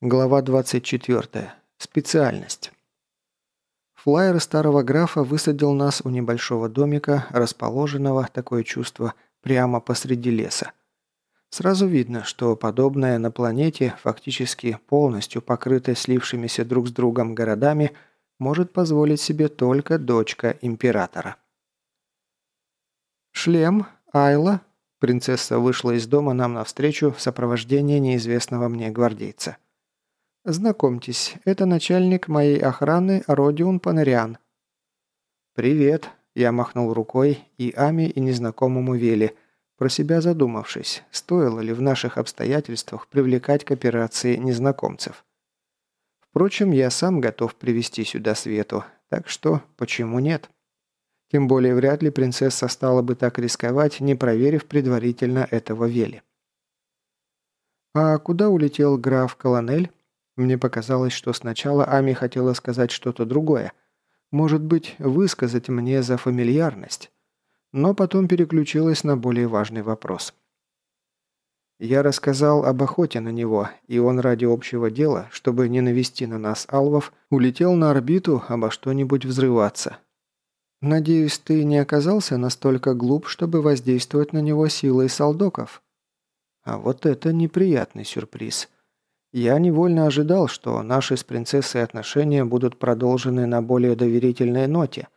Глава 24. Специальность. Флайер старого графа высадил нас у небольшого домика, расположенного, такое чувство, прямо посреди леса. Сразу видно, что подобное на планете, фактически полностью покрытой слившимися друг с другом городами, может позволить себе только дочка императора. «Шлем, Айла», принцесса вышла из дома нам навстречу в сопровождении неизвестного мне гвардейца. «Знакомьтесь, это начальник моей охраны Родион Панариан». «Привет», – я махнул рукой и Ами, и незнакомому Вели, про себя задумавшись, стоило ли в наших обстоятельствах привлекать к операции незнакомцев. Впрочем, я сам готов привести сюда Свету, так что почему нет? Тем более вряд ли принцесса стала бы так рисковать, не проверив предварительно этого Вели. «А куда улетел граф Колонель?» Мне показалось, что сначала Ами хотела сказать что-то другое. Может быть, высказать мне за фамильярность. Но потом переключилась на более важный вопрос. Я рассказал об охоте на него, и он ради общего дела, чтобы не навести на нас алвов, улетел на орбиту обо что-нибудь взрываться. Надеюсь, ты не оказался настолько глуп, чтобы воздействовать на него силой солдоков? А вот это неприятный сюрприз. Я невольно ожидал, что наши с принцессой отношения будут продолжены на более доверительной ноте,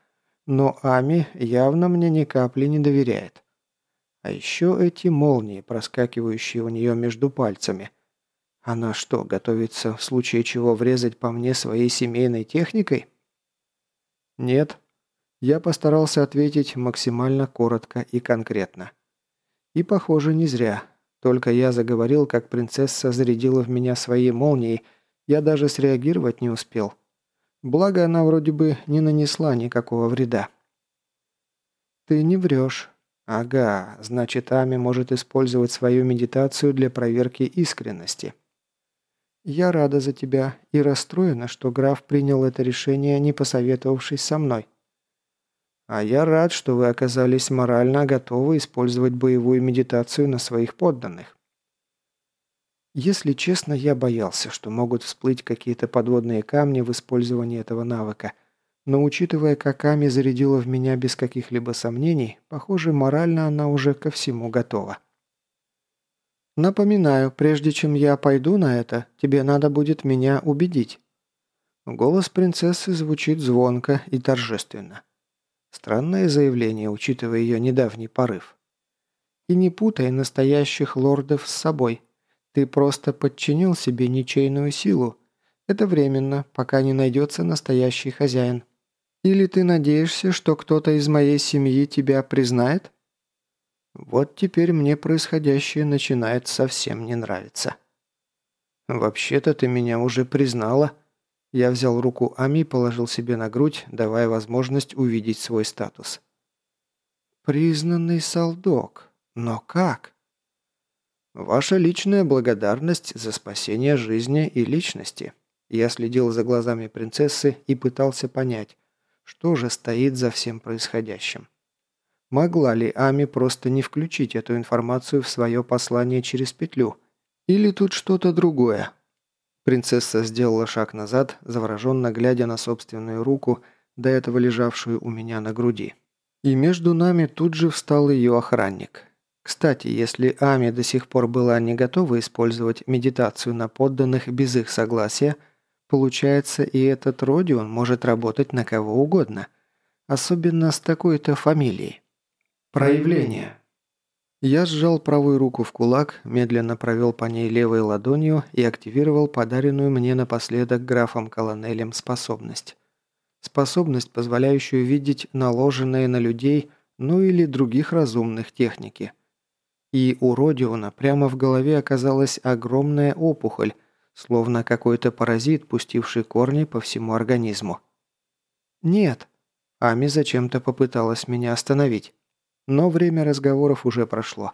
но Ами явно мне ни капли не доверяет. А еще эти молнии, проскакивающие у нее между пальцами. Она что, готовится в случае чего врезать по мне своей семейной техникой? Нет. Я постарался ответить максимально коротко и конкретно. И, похоже, не зря. Только я заговорил, как принцесса зарядила в меня своей молнией, я даже среагировать не успел. Благо, она вроде бы не нанесла никакого вреда. «Ты не врешь». «Ага, значит, Ами может использовать свою медитацию для проверки искренности». «Я рада за тебя и расстроена, что граф принял это решение, не посоветовавшись со мной». А я рад, что вы оказались морально готовы использовать боевую медитацию на своих подданных. Если честно, я боялся, что могут всплыть какие-то подводные камни в использовании этого навыка. Но учитывая, как Ами зарядила в меня без каких-либо сомнений, похоже, морально она уже ко всему готова. «Напоминаю, прежде чем я пойду на это, тебе надо будет меня убедить». Голос принцессы звучит звонко и торжественно. Странное заявление, учитывая ее недавний порыв. И не путай настоящих лордов с собой. Ты просто подчинил себе ничейную силу. Это временно, пока не найдется настоящий хозяин. Или ты надеешься, что кто-то из моей семьи тебя признает? Вот теперь мне происходящее начинает совсем не нравиться. Вообще-то ты меня уже признала, я взял руку Ами положил себе на грудь, давая возможность увидеть свой статус. «Признанный солдок. Но как?» «Ваша личная благодарность за спасение жизни и личности». Я следил за глазами принцессы и пытался понять, что же стоит за всем происходящим. Могла ли Ами просто не включить эту информацию в свое послание через петлю? Или тут что-то другое, Принцесса сделала шаг назад, завороженно глядя на собственную руку, до этого лежавшую у меня на груди. И между нами тут же встал ее охранник. Кстати, если Ами до сих пор была не готова использовать медитацию на подданных без их согласия, получается и этот Родион может работать на кого угодно. Особенно с такой-то фамилией. Проявление. Я сжал правую руку в кулак, медленно провел по ней левой ладонью и активировал подаренную мне напоследок графом-колонелем способность. Способность, позволяющую видеть наложенные на людей, ну или других разумных техники. И у Родиона прямо в голове оказалась огромная опухоль, словно какой-то паразит, пустивший корни по всему организму. «Нет!» Ами зачем-то попыталась меня остановить. Но время разговоров уже прошло.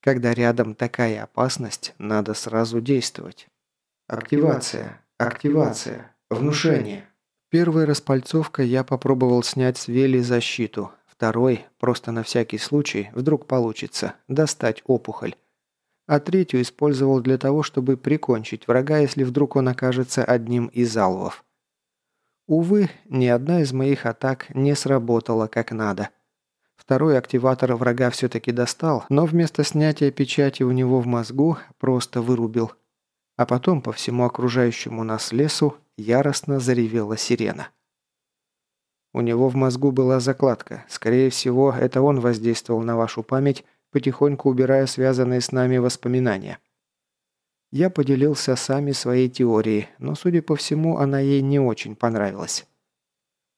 Когда рядом такая опасность, надо сразу действовать. Активация. Активация. Внушение. Первой распальцовкой я попробовал снять с Вели защиту. Второй, просто на всякий случай, вдруг получится, достать опухоль. а третью использовал для того, чтобы прикончить врага, если вдруг он окажется одним из алвов. Увы, ни одна из моих атак не сработала как надо. Второй активатор врага все-таки достал, но вместо снятия печати у него в мозгу просто вырубил. А потом по всему окружающему нас лесу яростно заревела сирена. У него в мозгу была закладка. Скорее всего, это он воздействовал на вашу память, потихоньку убирая связанные с нами воспоминания. Я поделился сами своей теорией, но, судя по всему, она ей не очень понравилась.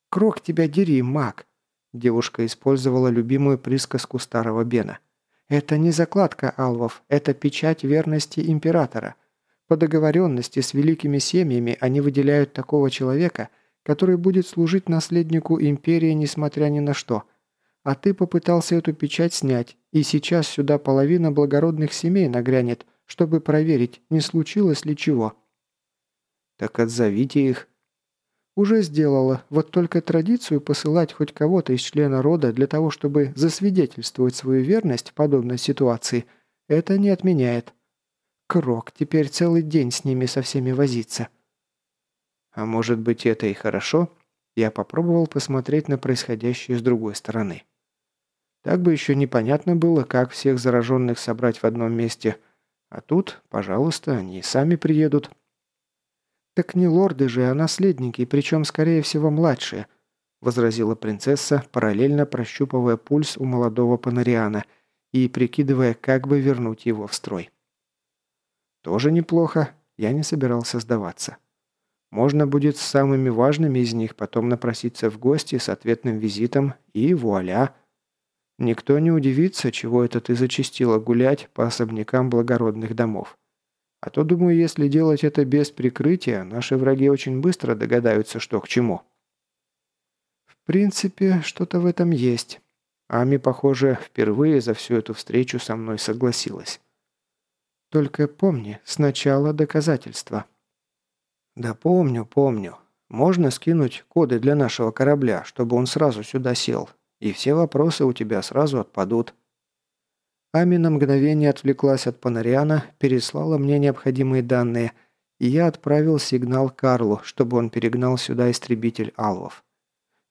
«Крок тебя дери, маг!» Девушка использовала любимую присказку старого Бена. «Это не закладка алвов, это печать верности императора. По договоренности с великими семьями они выделяют такого человека, который будет служить наследнику империи несмотря ни на что. А ты попытался эту печать снять, и сейчас сюда половина благородных семей нагрянет, чтобы проверить, не случилось ли чего». «Так отзовите их», уже сделала, вот только традицию посылать хоть кого-то из члена рода для того, чтобы засвидетельствовать свою верность подобной ситуации, это не отменяет. Крок, теперь целый день с ними со всеми возиться. А может быть это и хорошо? Я попробовал посмотреть на происходящее с другой стороны. Так бы еще непонятно было, как всех зараженных собрать в одном месте. А тут, пожалуйста, они сами приедут, «Так не лорды же, а наследники, причем, скорее всего, младшие», возразила принцесса, параллельно прощупывая пульс у молодого панариана и прикидывая, как бы вернуть его в строй. «Тоже неплохо. Я не собирался сдаваться. Можно будет с самыми важными из них потом напроситься в гости с ответным визитом, и вуаля!» Никто не удивится, чего это ты зачастила гулять по особнякам благородных домов. А то, думаю, если делать это без прикрытия, наши враги очень быстро догадаются, что к чему. В принципе, что-то в этом есть. Ами, похоже, впервые за всю эту встречу со мной согласилась. Только помни, сначала доказательства. Да помню, помню. Можно скинуть коды для нашего корабля, чтобы он сразу сюда сел, и все вопросы у тебя сразу отпадут. Ами на мгновение отвлеклась от Панариана, переслала мне необходимые данные, и я отправил сигнал Карлу, чтобы он перегнал сюда истребитель Алвов.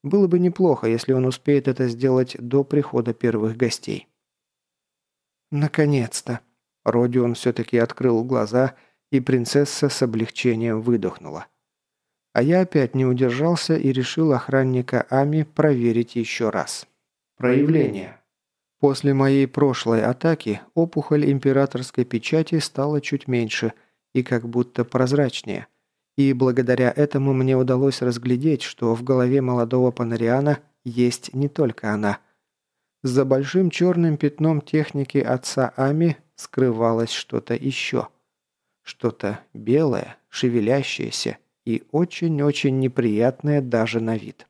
Было бы неплохо, если он успеет это сделать до прихода первых гостей. Наконец-то! Родион все-таки открыл глаза, и принцесса с облегчением выдохнула. А я опять не удержался и решил охранника Ами проверить еще раз. Проявление. После моей прошлой атаки опухоль императорской печати стала чуть меньше и как будто прозрачнее. И благодаря этому мне удалось разглядеть, что в голове молодого Панариана есть не только она. За большим черным пятном техники отца Ами скрывалось что-то еще. Что-то белое, шевелящееся и очень-очень неприятное даже на вид.